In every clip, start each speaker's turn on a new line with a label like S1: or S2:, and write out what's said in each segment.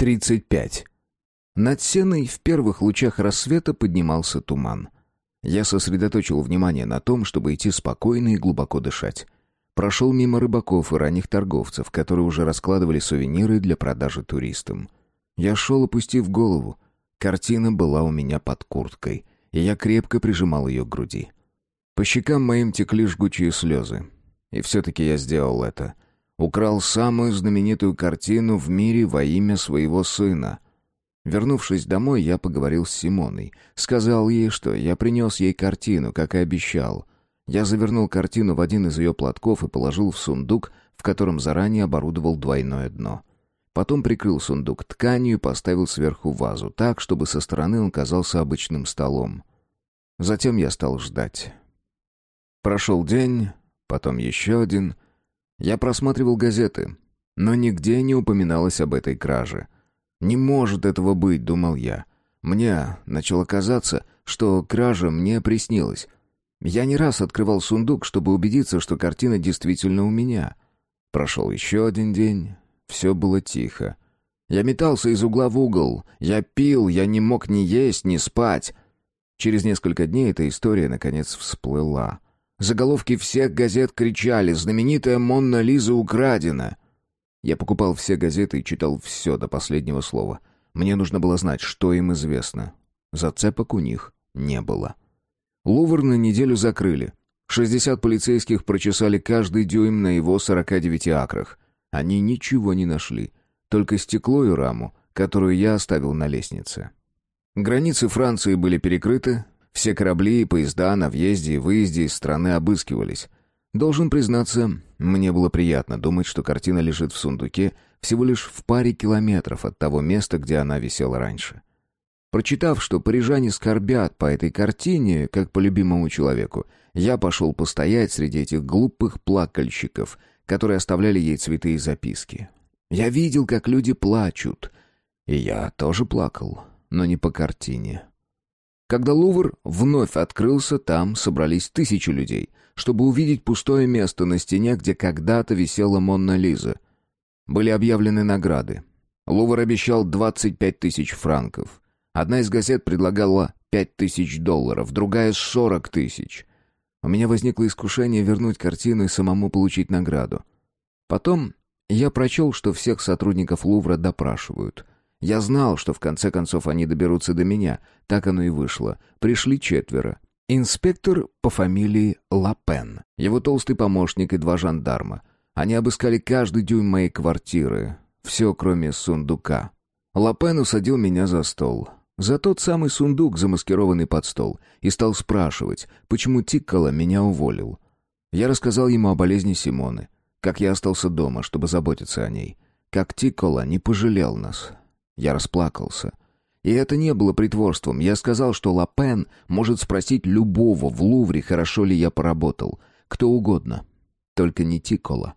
S1: 35. Над сеной в первых лучах рассвета поднимался туман. Я сосредоточил внимание на том, чтобы идти спокойно и глубоко дышать. Прошел мимо рыбаков и ранних торговцев, которые уже раскладывали сувениры для продажи туристам. Я шел, опустив голову. Картина была у меня под курткой, и я крепко прижимал ее к груди. По щекам моим текли жгучие слезы. И все-таки я сделал это. Украл самую знаменитую картину в мире во имя своего сына. Вернувшись домой, я поговорил с Симоной. Сказал ей, что я принес ей картину, как и обещал. Я завернул картину в один из ее платков и положил в сундук, в котором заранее оборудовал двойное дно. Потом прикрыл сундук тканью и поставил сверху вазу, так, чтобы со стороны он казался обычным столом. Затем я стал ждать. Прошел день, потом еще один. Я просматривал газеты, но нигде не упоминалось об этой краже. «Не может этого быть», — думал я. Мне начало казаться, что кража мне приснилась. Я не раз открывал сундук, чтобы убедиться, что картина действительно у меня. Прошел еще один день. Все было тихо. Я метался из угла в угол. Я пил, я не мог ни есть, ни спать. Через несколько дней эта история, наконец, всплыла. Заголовки всех газет кричали «Знаменитая Монна Лиза украдена!» Я покупал все газеты и читал все до последнего слова. Мне нужно было знать, что им известно. Зацепок у них не было. Лувр на неделю закрыли. 60 полицейских прочесали каждый дюйм на его 49 акрах. Они ничего не нашли. Только стекло и раму, которую я оставил на лестнице. Границы Франции были перекрыты, все корабли и поезда на въезде и выезде из страны обыскивались. Должен признаться, мне было приятно думать, что картина лежит в сундуке всего лишь в паре километров от того места, где она висела раньше. Прочитав, что парижане скорбят по этой картине, как по любимому человеку, я пошел постоять среди этих глупых плакальщиков, которые оставляли ей цветы и записки. Я видел, как люди плачут, и я тоже плакал, но не по картине. Когда Лувр вновь открылся, там собрались тысячи людей, чтобы увидеть пустое место на стене, где когда-то висела Монна Лиза. Были объявлены награды. Лувр обещал 25 тысяч франков. Одна из газет предлагала 5 тысяч долларов, другая — 40 тысяч. У меня возникло искушение вернуть картину и самому получить награду. Потом я прочел, что всех сотрудников Лувра допрашивают. Я знал, что в конце концов они доберутся до меня. Так оно и вышло. Пришли четверо. Инспектор по фамилии Лапен, его толстый помощник и два жандарма. Они обыскали каждый дюйм моей квартиры. Все, кроме сундука. Лапен усадил меня за стол. За тот самый сундук, замаскированный под стол, и стал спрашивать, почему Тиккола меня уволил. Я рассказал ему о болезни Симоны, как я остался дома, чтобы заботиться о ней, как Тиккола не пожалел нас, я расплакался. И это не было притворством. Я сказал, что Лапен может спросить любого в Лувре, хорошо ли я поработал. Кто угодно. Только не Тикола.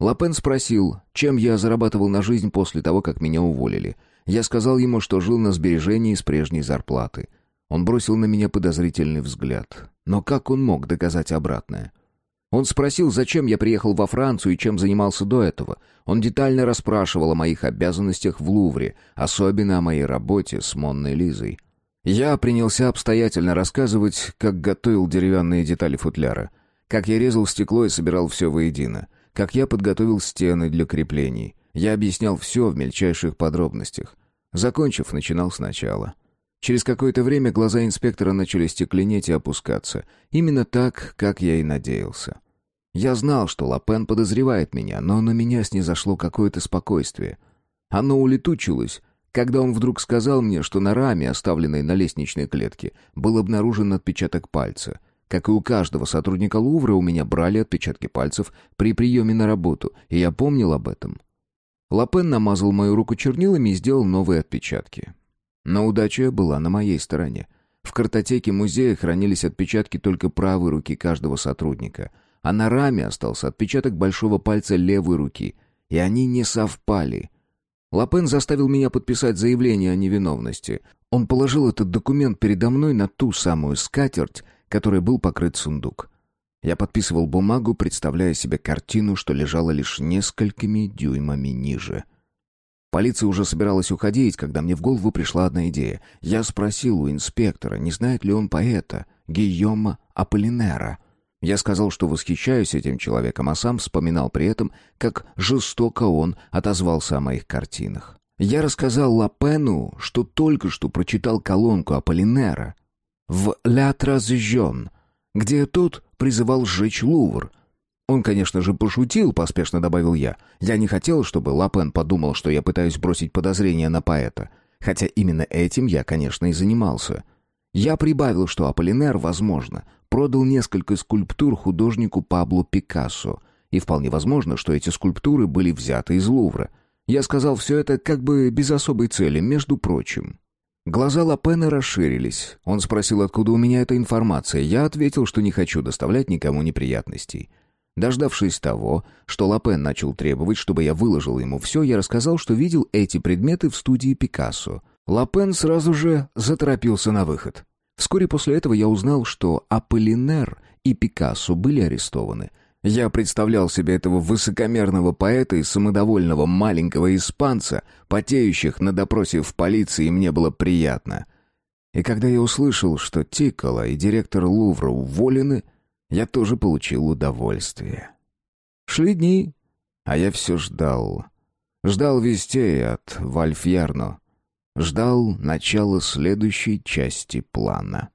S1: Лапен спросил, чем я зарабатывал на жизнь после того, как меня уволили. Я сказал ему, что жил на сбережении с прежней зарплаты. Он бросил на меня подозрительный взгляд. Но как он мог доказать обратное? Он спросил, зачем я приехал во Францию и чем занимался до этого. Он детально расспрашивал о моих обязанностях в Лувре, особенно о моей работе с Монной Лизой. Я принялся обстоятельно рассказывать, как готовил деревянные детали футляра, как я резал стекло и собирал все воедино, как я подготовил стены для креплений. Я объяснял все в мельчайших подробностях. Закончив, начинал сначала. Через какое-то время глаза инспектора начали стекленеть и опускаться. Именно так, как я и надеялся. Я знал, что Лапен подозревает меня, но на меня снизошло какое-то спокойствие. Оно улетучилось, когда он вдруг сказал мне, что на раме, оставленной на лестничной клетке, был обнаружен отпечаток пальца. Как и у каждого сотрудника Лувра, у меня брали отпечатки пальцев при приеме на работу, и я помнил об этом. Лапен намазал мою руку чернилами и сделал новые отпечатки. Но удача была на моей стороне. В картотеке музея хранились отпечатки только правой руки каждого сотрудника, а на раме остался отпечаток большого пальца левой руки, и они не совпали. Лапен заставил меня подписать заявление о невиновности. Он положил этот документ передо мной на ту самую скатерть, которой был покрыт сундук. Я подписывал бумагу, представляя себе картину, что лежала лишь несколькими дюймами ниже — Полиция уже собиралась уходить, когда мне в голову пришла одна идея. Я спросил у инспектора, не знает ли он поэта Гийома Аполлинера. Я сказал, что восхищаюсь этим человеком, а сам вспоминал при этом, как жестоко он отозвался о моих картинах. Я рассказал Лапену, что только что прочитал колонку Аполлинера в «Ля Тразжон», где тот призывал сжечь Лувр. Он, конечно же, пошутил, поспешно добавил я. Я не хотел, чтобы Лапен подумал, что я пытаюсь бросить подозрения на поэта. Хотя именно этим я, конечно, и занимался. Я прибавил, что Аполлинер, возможно, продал несколько скульптур художнику Пабло Пикассо, и вполне возможно, что эти скульптуры были взяты из Лувра. Я сказал все это как бы без особой цели, между прочим. Глаза Лапена расширились. Он спросил, откуда у меня эта информация. Я ответил, что не хочу доставлять никому неприятностей. Дождавшись того, что Лапен начал требовать, чтобы я выложил ему все, я рассказал, что видел эти предметы в студии Пикассо. Лапен сразу же заторопился на выход. Вскоре после этого я узнал, что Аполлинер и Пикассо были арестованы. Я представлял себе этого высокомерного поэта и самодовольного маленького испанца, потеющих на допросе в полиции, мне было приятно. И когда я услышал, что Тикола и директор Лувра уволены, я тоже получил удовольствие. Шли дни, а я все ждал. Ждал вестей от Вальфьярно. Ждал начала следующей части плана.